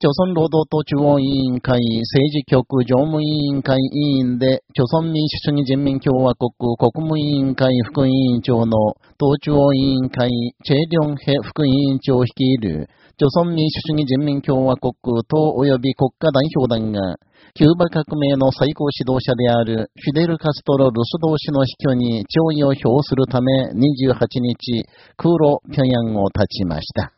朝鮮労働党中央委員会政治局常務委員会委員で、朝鮮民主主義人民共和国国務委員会副委員長の党中央委員会チェ・リョンヘ副委員長を率いる、朝鮮民主主義人民共和国党及び国家代表団が、キューバ革命の最高指導者であるフィデル・カストロ・ルス同士の死去に弔意を表するため28日、空路平壌を立ちました。